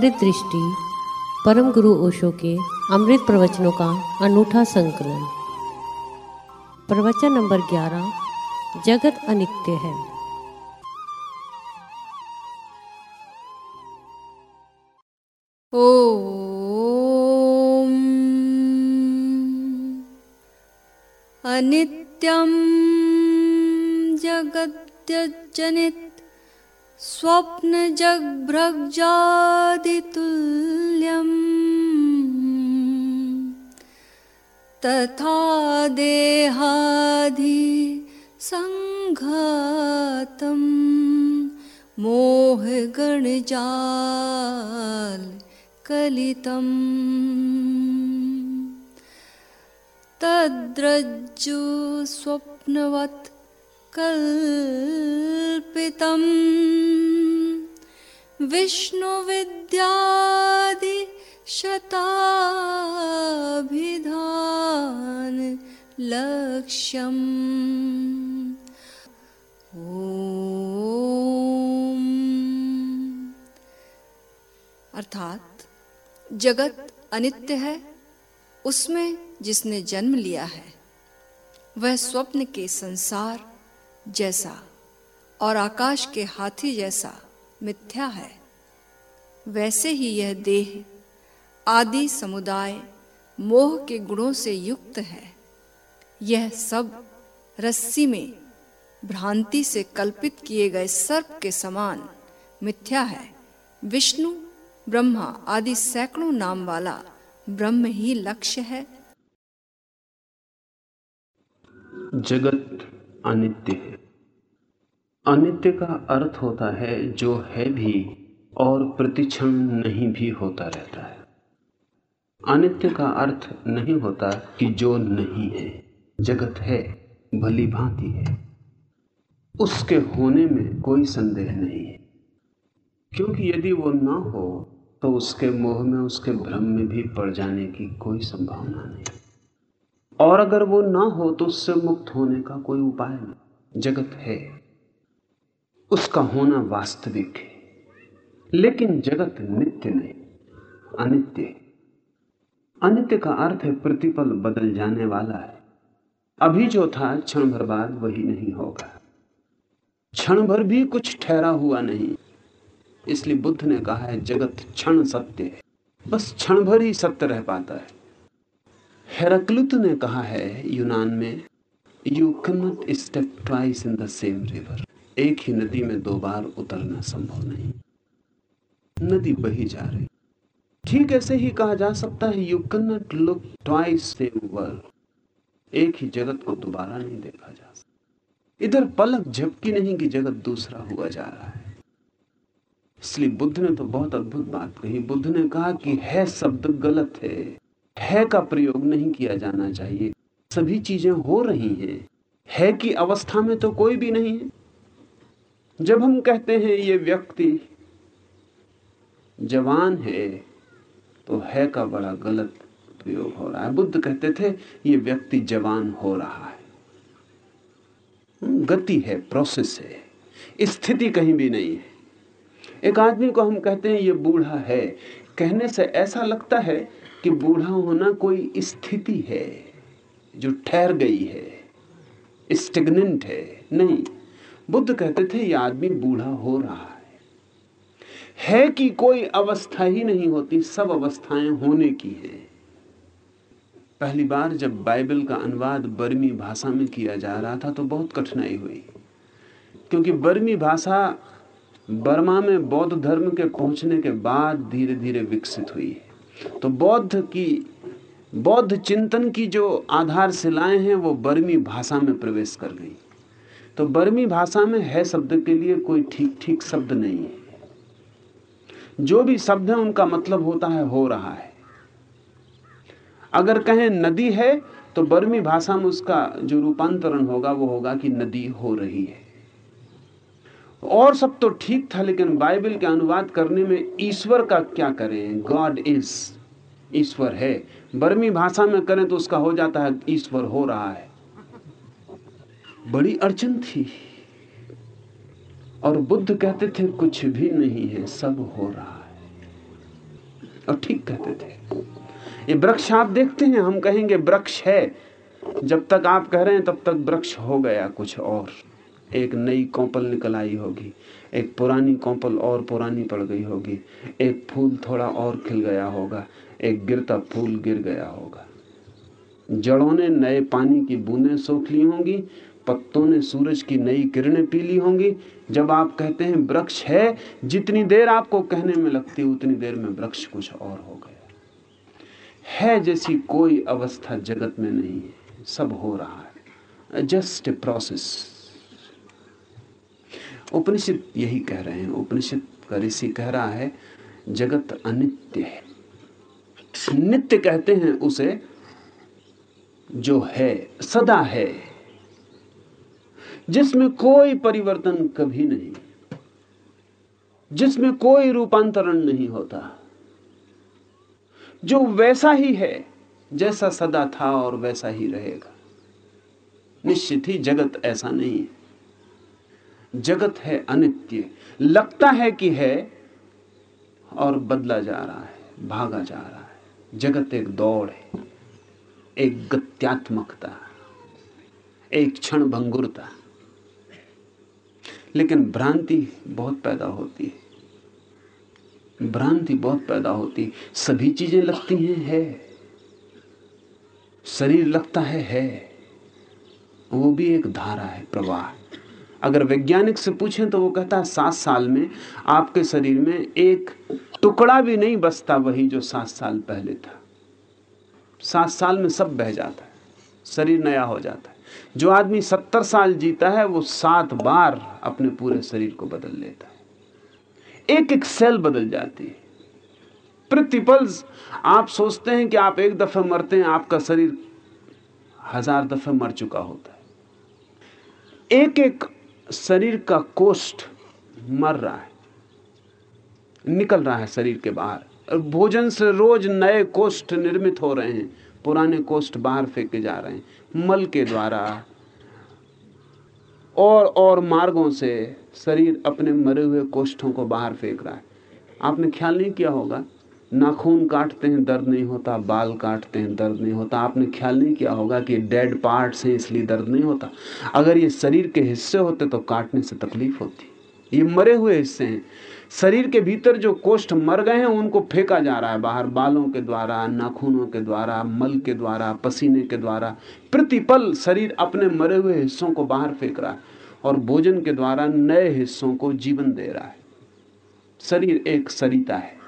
अमृत दृष्टि, परम गुरु ओशो के अमृत प्रवचनों का अनूठा संकलन। प्रवचन नंबर 11 जगत अनित्य है। ॐ अनित्यं जगत्यजनित् स्वप्नजग्भ्रग्जादितुल्यम्। तथा देहाधि सङ्घातं मोहगणजाल कलितम्। तद्रज्जु शताभिधान लक्ष्यम्। ॐ। अर्थात जगत अनित्य है, उसमें जिसने जन्म लिया है, वह स्वप्न के संसार जैसा, और आकाश के हाथी जैसा मिथ्या है। वैसे ही यह देह आदि समुदाय मोह के गुणों से युक्त है। यह सब रस्सी में भ्रांति से कल्पित किए गए सर्प के समान मिथ्या है। विष्णु, ब्रह्मा आदि सैकड़ों नाम वाला ब्रह्म ही लक्ष्य है। जगत अनित्य है। अनित्य का अर्थ होता है, जो है भी और प्रतिक्षण नहीं भी होता रहता है। अनित्य का अर्थ नहीं होता कि जो नहीं है, जगत है, भली भांति है। उसके होने में कोई संदेह नहीं है। क्योंकि यदि वो ना हो तो उसके मोह में, उसके भ्रम में भी पड़ जाने की कोई संभावना नहीं। और अगर वो ना हो तो उससे मुक्त होने का कोई उपाय नहीं। जगत है। उसका होना वास्तविक है। लेकिन जगत नित्य नहीं, अनित्य। अनित्य का अर्थ है प्रतिपल बदल जाने वाला है। अभी जो था, क्षण भर बाद वही नहीं होगा। क्षण भर भी कुछ ठहरा हुआ नहीं। इसलिए बुद्ध ने कहा है, जगत क्षण सत्य है। बस क्षण भर ही सत्य रह पाता है। हेराक्लुत ने कहा है यूनान में you can step twice in the same river एक ही नदी में दो बार उतरना संभव नहीं। नदी बही जा रही। ठीक ऐसे ही कहा जा सकता है you can look twice same world एक ही जगत को दोबारा नहीं देखा जा सकता। इधर पलक झपकी नहीं कि जगत दूसरा हुआ जा रहा है। इसलिए बुद्ध ने तो बहुत अद्भुत बात कही। बुद्ध ने कहा कि है शब्द गलत है। है का प्रयोग नहीं किया जाना चाहिए। सभी चीज़ें हो रही हैं। है की अवस्था में तो कोई भी नहीं है। जब हम कहते हैं ये व्यक्ति जवान है तो है का बड़ा गलत प्रयोग हो रहा है। बुद्ध कहते थे, ये व्यक्ति जवान हो रहा है। गति है प्रोसेस है। स्थिति कहीं भी नहीं है। एक आदमी को हम कहते हैं, ये बूढ़ा है। कहने से ऐसा लगता है कि बूढ़ा होना कोई स्थिति है, जो ठहर गई है स्टेगनेंट है। नहीं, बुद्ध कहते थे, ये आदमी बूढ़ा हो रहा है। है कि कोई अवस्था ही नहीं होती, सब अवस्थाएँ होने की है। पहली बार जब बाइबल का अनुवाद बर्मी भाषा में किया जा रहा था तो बहुत कठिनाई हुई। क्योंकि बर्मी भाषा बर्मा में बौद्ध धर्म के पहुँचने के बाद धीरे धीरे विकसित हुई है। तो बौद्ध की, बौद्ध चिंतन की जो आधारशिलाएँ हैं, वो बर्मी भाषा में प्रवेश कर गई। तो बर्मी भाषा में है शब्द के लिए कोई ठीक ठीक शब्द नहीं है। जो भी शब्द है, उनका मतलब होता है, हो रहा है। अगर कहें नदी है तो बर्मी भाषा में उसका जो रूपांतरण होगा, वो होगा कि नदी हो रही है। और सब तो ठीक था, लेकिन बाइबल के अनुवाद करने में ईश्वर का क्या करें? गॉड इज़ ईश्वर है। बर्मी भाषा में करें तो उसका हो जाता है, ईश्वर हो रहा है। बड़ी अड़चन थी। और बुद्ध कहते थे, कुछ भी नहीं है, सब हो रहा है। और ठीक कहते थे। ये वृक्ष आप देखते हैं, हम कहेंगे वृक्ष है। जब तक आप कह रहे हैं, तब तक वृक्ष हो गया कुछ और। एक नई कौपल निकल आई होगी। एक पुरानी कौपल और पुरानी पड़ गई होगी। एक फूल थोड़ा और खिल गया होगा। एक गिरता फूल गिर गया होगा। जड़ों ने नए पानी की बूंदें सोख ली होंगी। पत्तों ने सूरज की नई किरणें पी ली होंगी। जब आप कहते हैं वृक्ष है, जितनी देर आपको कहने में लगती, उतनी देर में वृक्ष कुछ और हो गया। है जैसी कोई अवस्था जगत में नहीं है। सब हो रहा है। जस्ट ए प्रोसेस उपनिषद यही कह रहे हैं। उपनिषद का ऋषि कह रहा है, जगत अनित्य है। नित्य कहते हैं उसे, जो है, सदा है, जिसमें कोई परिवर्तन कभी नहीं, जिसमें कोई रूपांतरण नहीं होता, जो वैसा ही है, जैसा सदा था और वैसा ही रहेगा। निश्चित ही जगत ऐसा नहीं है। जगत है अनित्य। लगता है कि है और बदला जा रहा है, भागा जा रहा है। जगत एक दौड़ है, एक गत्यात्मकता, एक क्षण भंगुरता। लेकिन भ्रांति बहुत पैदा होती है। भ्रांति बहुत पैदा होती सभी चीज़ें लगती हैं, है। शरीर लगता है है। वो भी एक धारा है, प्रवाह। अगर वैज्ञानिक से पूछें तो वो कहता है, सात साल में आपके शरीर में एक टुकड़ा भी नहीं बसता वही जो सात साल पहले था। सात साल में सब बह जाता है, शरीर नया हो जाता है। जो आदमी सत्तर साल जीता है, वो सात बार अपने पूरे शरीर को बदल लेता है। एक एक सेल बदल जाती है। प्रतिपल, आप सोचते हैं कि आप एक दफे मरते हैं, आपका शरीर हज़ार दफे मर चुका होता है। एक एक शरीर का कोष्ठ मर रहा है, निकल रहा है शरीर के बाहर। भोजन से रोज नए कोष्ठ निर्मित हो रहे हैं, पुराने कोष्ठ बाहर फेंके जा रहे हैं, मल के द्वारा। और और मार्गों से शरीर अपने मरे हुए कोष्ठों को बाहर फेंक रहा है। आपने ख्याल नहीं किया होगा? नाखून काटते हैं, दर्द नहीं होता, बाल काटते हैं, दर्द नहीं होता। आपने ख्याल नहीं किया होगा कि डेड पार्ट्स हैं, इसलिए दर्द नहीं होता। अगर ये शरीर के हिस्से होते तो काटने से तकलीफ़ होती। ये मरे हुए हिस्से हैं। शरीर के भीतर जो कोष्ठ मर गए हैं, उनको फेंका जा रहा है बाहर, बालों के द्वारा, नाखूनों के द्वारा, मल के द्वारा, पसीने के द्वारा। प्रतिपल शरीर अपने मरे हुए हिस्सों को बाहर फेंक रहा है और भोजन के द्वारा नए हिस्सों को जीवन दे रहा है। शरीर एक सरिता है।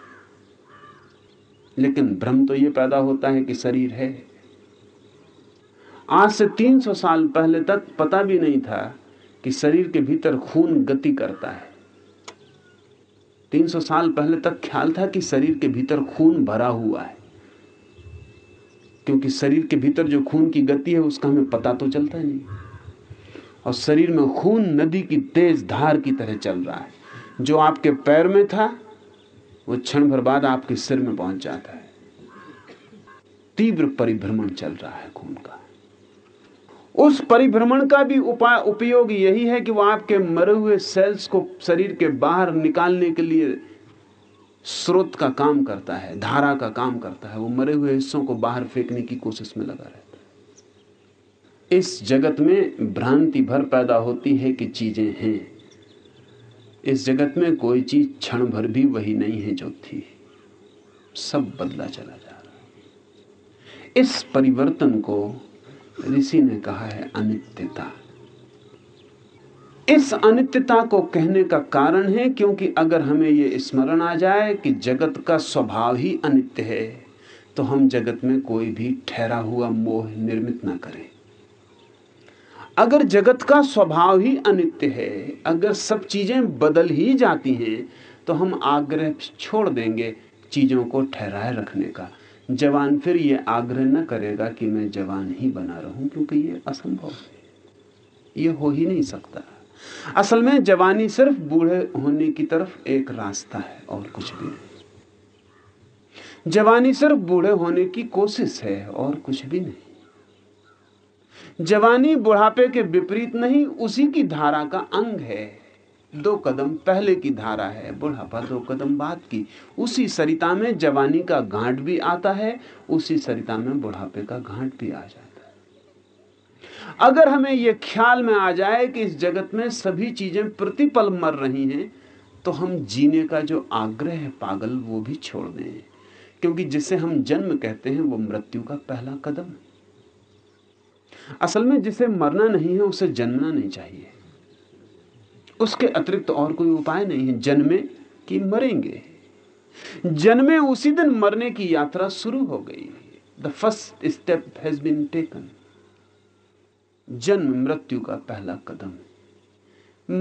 लेकिन भ्रम तो यह पैदा होता है कि शरीर है। आज से 300 साल पहले तक पता भी नहीं था कि शरीर के भीतर खून गति करता है। 300 साल पहले तक ख्याल था कि शरीर के भीतर खून भरा हुआ है। क्योंकि शरीर के भीतर जो खून की गति है, उसका हमें पता तो चलता नहीं। और शरीर में खून नदी की तेज धार की तरह चल रहा है, जो आपके पैर में था वो क्षण भर बाद आपके सिर में पहुँच जाता है। तीव्र परिभ्रमण चल रहा है खून का। उस परिभ्रमण का भी उपाय, उपयोग यही है कि वो आपके मरे हुए सेल्स को शरीर के बाहर निकालने के लिए स्रोत का काम करता है, धारा का काम करता है। वो मरे हुए हिस्सों को बाहर फेंकने की कोशिश में लगा रहता है। इस जगत में भ्रांति भर पैदा होती है कि चीज़ें हैं। इस जगत में कोई चीज़ क्षण भर भी वही नहीं है जो थी। सब बदला चला जा रहा इस परिवर्तन को ऋषि ने कहा है अनित्यता। इस अनित्यता को कहने का कारण है क्योंकि अगर हमें यह स्मरण आ जाए कि जगत का स्वभाव ही अनित्य है तो हम जगत में कोई भी ठहरा हुआ मोह निर्मित ना करें। अगर जगत का स्वभाव ही अनित्य है, अगर सब चीज़ें बदल ही जाती हैं तो हम आग्रह छोड़ देंगे चीज़ों को ठहराए रखने का। जवान फिर ये आग्रह न करेगा कि मैं जवान ही बना रहूँ, क्योंकि ये असंभव है। ये हो ही नहीं सकता। असल में जवानी सिर्फ़ बूढ़े होने की तरफ़ एक रास्ता है, और कुछ भी नहीं। जवानी सिर्फ़ बूढ़े होने की कोशिश है, और कुछ भी नहीं। जवानी बुढ़ापे के विपरीत नहीं, उसी की धारा का अंग है। दो कदम पहले की धारा है, बुढ़ापा दो कदम बाद की। उसी सरिता में जवानी का घाट भी आता है, उसी सरिता में बुढ़ापे का घाट भी आ जाता है। अगर हमें यह ख्याल में आ जाए कि इस जगत में सभी चीज़ें प्रतिपल मर रही हैं तो हम जीने का जो आग्रह है पागल, वो भी छोड़ दें। क्योंकि जिसे हम जन्म कहते हैं, वो मृत्यु का पहला कदम है। असल में जिसे मरना नहीं है, उसे जन्मना नहीं चाहिए। उसके अतिरिक्त और कोई उपाय नहीं है। जन्मे कि मरेंगे। जन्मे उसी दिन मरने की यात्रा शुरू हो गई the first step has been taken जन्म मृत्यु का पहला कदम।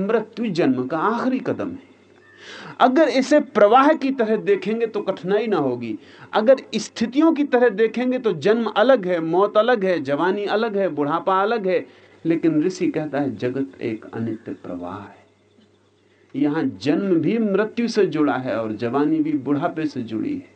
मृत्यु जन्म का आखिरी कदम है। अगर इसे प्रवाह की तरह देखेंगे तो कठिनाई ना होगी। अगर स्थितियों की तरह देखेंगे तो जन्म अलग है, मौत अलग है, जवानी अलग है, बुढ़ापा अलग है। लेकिन ऋषि कहता है, जगत एक अनित्य प्रवाह है। यहाँ जन्म भी मृत्यु से जुड़ा है और जवानी भी बुढ़ापे से जुड़ी है।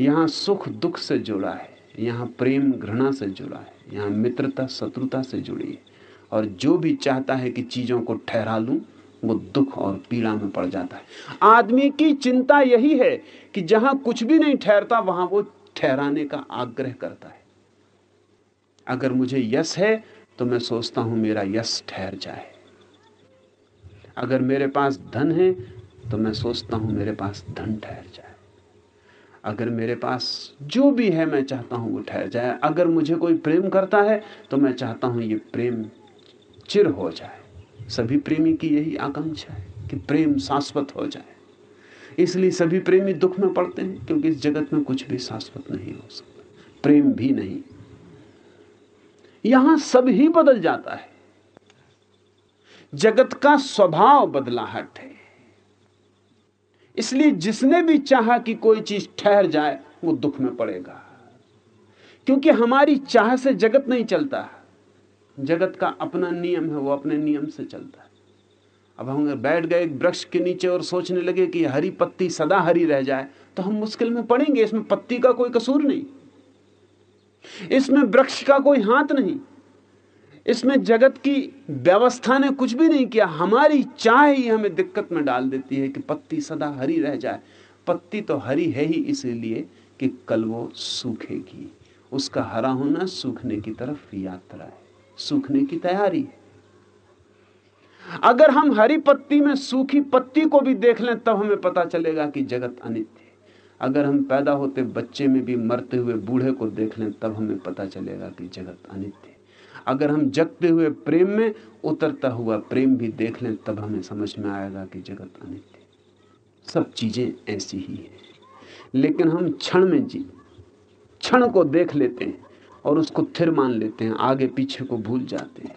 यहाँ सुख दुख से जुड़ा है, यहाँ प्रेम घृणा से जुड़ा है, यहाँ मित्रता, शत्रुता से जुड़ी है। और जो भी चाहता है कि चीज़ों को ठहरा लूँ वो दुख और पीड़ा में पड़ जाता है। आदमी की चिंता यही है कि जहाँ कुछ भी नहीं ठहरता, वहाँ वो ठहराने का आग्रह करता है। अगर मुझे यश है तो मैं सोचता हूँ मेरा यश ठहर जाए। अगर मेरे पास धन है तो मैं सोचता हूँ मेरे पास धन ठहर जाए। अगर मेरे पास जो भी है, मैं चाहता हूँ वो ठहर जाए। अगर मुझे कोई प्रेम करता है तो मैं चाहता हूँ ये प्रेम चिर हो जाए। सभी प्रेमी की यही आकांक्षा है कि प्रेम शाश्वत हो जाए। इसलिए सभी प्रेमी दुख में पड़ते हैं, क्योंकि इस जगत में कुछ भी शाश्वत नहीं हो सकता। प्रेम भी नहीं। यहाँ सब ही बदल जाता है। जगत का स्वभाव बदलाहट है। इसलिए जिसने भी चाहा कि कोई चीज़ ठहर जाए, वो दुख में पड़ेगा। क्योंकि हमारी चाह से जगत नहीं चलता। है जगत का अपना नियम है, वो अपने नियम से चलता है। अब हम बैठ गए एक वृक्ष के नीचे और सोचने लगे कि हरी पत्ती सदा हरी रह जाए तो हम मुश्किल में पड़ेंगे, इसमें पत्ती का कोई कसूर नहीं। इसमें वृक्ष का कोई हाथ नहीं। इसमें जगत की व्यवस्था ने कुछ भी नहीं किया, हमारी चाह ही हमें दिक्कत में डाल देती है कि पत्ती सदा हरी रह जाए। पत्ती तो हरी है ही इसलिए कि कल वो सूखेगी। उसका हरा होना सूखने की तरफ़ यात्रा है। सूखने की तैयारी है। अगर हम हरी पत्ती में सूखी पत्ती को भी देख लें, तब हमें पता चलेगा कि जगत अनित्य अगर हम पैदा होते बच्चे में भी मरते हुए बूढ़े को देख लें, तब हमें पता चलेगा कि जगत अनित्य अगर हम जगते हुए प्रेम में उतरता हुआ प्रेम भी देख लें, तब हमें समझ में आएगा कि जगत अनित्य सब चीज़ें ऐसी ही है। लेकिन हम क्षण में जी, क्षण को देख लेते हैं। और उसको थिर मान लेते हैं, आगे पीछे को भूल जाते हैं।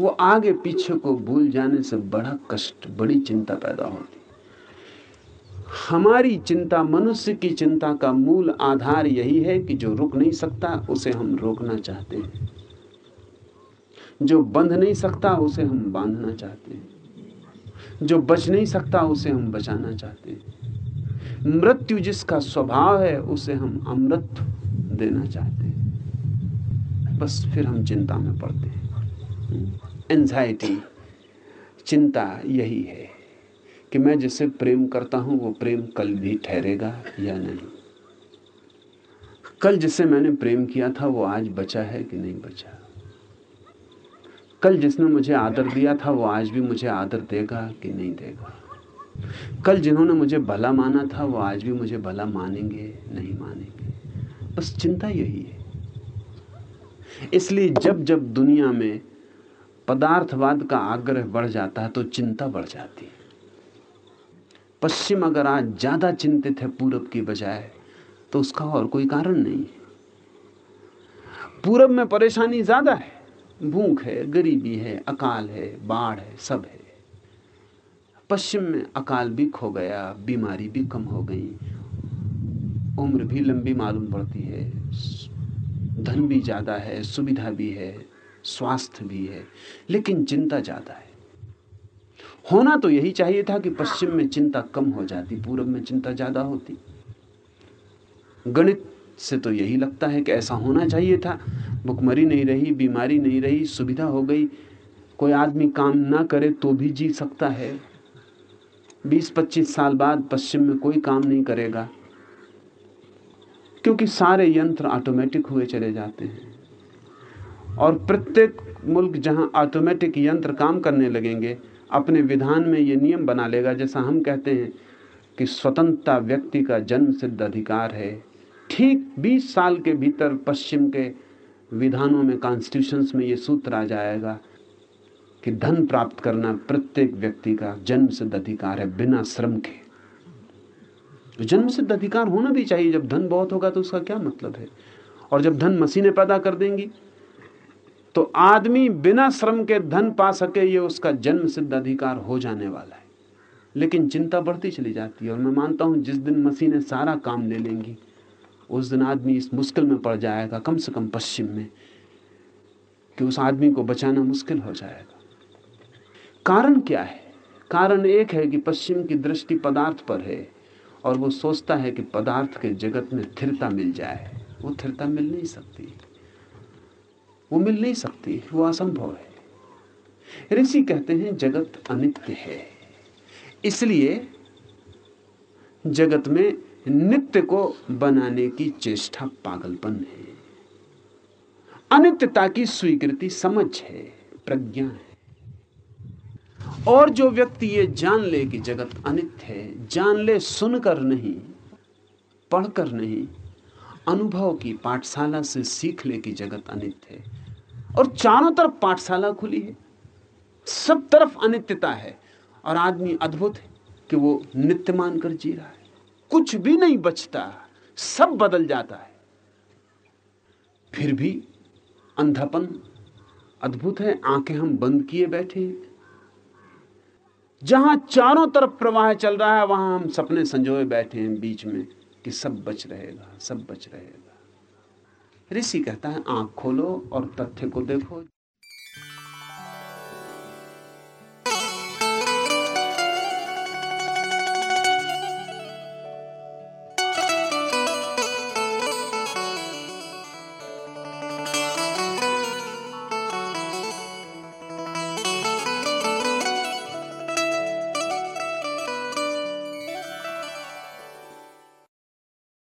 वो आगे पीछे को भूल जाने से बड़ा कष्ट, बड़ी चिंता पैदा होती हमारी चिंता मनुष्य की चिंता का मूल आधार यही है कि जो रुक नहीं सकता, उसे हम रोकना चाहते हैं। जो बंध नहीं सकता, उसे हम बांधना चाहते हैं। जो बच नहीं सकता, उसे हम बचाना चाहते हैं। मृत्यु जिसका स्वभाव है, उसे हम अमृत देना चाहते हैं। बस फिर हम चिंता में पड़ते हैं। एंजाइटी चिंता यही है कि मैं जिससे प्रेम करता हूँ, वो प्रेम कल भी ठहरेगा या नहीं। कल जिससे मैंने प्रेम किया था, वो आज बचा है कि नहीं बचा? कल जिसने मुझे आदर दिया था, वो आज भी मुझे आदर देगा कि नहीं देगा? कल जिन्होंने मुझे भला माना था, वो आज भी मुझे भला मानेंगे, नहीं मानेंगे? बस चिंता यही है। इसलिए जब जब दुनिया में पदार्थवाद का आग्रह बढ़ जाता है तो चिंता बढ़ जाती है। पश्चिम अगर आज ज़्यादा चिंतित है पूरब की बजाय तो उसका और कोई कारण नहीं है। पूरब में परेशानी ज़्यादा है। भूख है, गरीबी है, अकाल है, बाढ़ है, सब है। पश्चिम में अकाल भी खो गया, बीमारी भी कम हो गई उम्र भी लंबी मालूम पड़ती है। धन भी ज़्यादा है, सुविधा भी है, स्वास्थ्य भी है, लेकिन चिंता ज़्यादा है। होना तो यही चाहिए था कि पश्चिम में चिंता कम हो जाती पूर्व में चिंता ज़्यादा होती। गणित से तो यही लगता है कि ऐसा होना चाहिए था। भुखमरी नहीं रही, बीमारी नहीं रही, सुविधा हो गई। कोई आदमी काम ना करे तो भी जी सकता है। 20-25 साल बाद पश्चिम में कोई काम नहीं करेगा। क्योंकि सारे यंत्र ऑटोमेटिक हुए चले जाते हैं। और प्रत्येक मुल्क जहाँ ऑटोमेटिक यंत्र काम करने लगेंगे, अपने विधान में ये नियम बना लेगा, जैसा हम कहते हैं कि स्वतंत्रता व्यक्ति का जन्म सिद्ध अधिकार है। ठीक 20 साल के भीतर पश्चिम के विधानों में कॉन्स्टिट्यूशंस में ये सूत्र आ जाएगा कि धन प्राप्त करना प्रत्येक व्यक्ति का जन्म सिद्ध अधिकार है, बिना श्रम के। जन्म सिद्ध अधिकार होना भी चाहिए। जब धन बहुत होगा तो उसका क्या मतलब है? और जब धन मशीनें पैदा कर देंगी तो आदमी बिना श्रम के धन पा सके, ये उसका जन्म सिद्ध अधिकार हो जाने वाला है। लेकिन चिंता बढ़ती चली जाती है, और मैं मानता हूँ जिस दिन मशीनें सारा काम ले लेंगी, उस दिन आदमी इस मुश्किल में पड़ जाएगा, कम से कम पश्चिम में, कि उस आदमी को बचाना मुश्किल हो जाएगा। कारण क्या है? कारण एक है कि पश्चिम की दृष्टि पदार्थ पर है। और वो सोचता है कि पदार्थ के जगत में स्थिरता मिल जाए। वो स्थिरता मिल नहीं सकती। वो मिल नहीं सकती। वो असंभव है। ऋषि कहते हैं, जगत अनित्य है। इसलिए जगत में नित्य को बनाने की चेष्टा पागलपन है। अनित्यता की स्वीकृति समझ है। प्रज्ञा है। और जो व्यक्ति ये जान ले कि जगत अनित्य है, जान ले, सुनकर नहीं, पढ़कर नहीं, अनुभव की पाठशाला से सीख ले कि जगत अनित्य है। और चारों तरफ़ पाठशाला खुली है, सब तरफ़ अनित्यता है, और आदमी अद्भुत है कि वो नित्य मानकर जी रहा है। कुछ भी नहीं बचता, सब बदल जाता है। फिर भी अंधापन अद्भुत है, आँखें हम बंद किए बैठे हैं। जहाँ चारों तरफ़ प्रवाह चल रहा है, वहाँ हम सपने संजोए बैठे हैं बीच में कि सब बच रहेगा, सब बच रहेगा। ऋषि कहता है, आँख खोलो और तथ्य को देखो।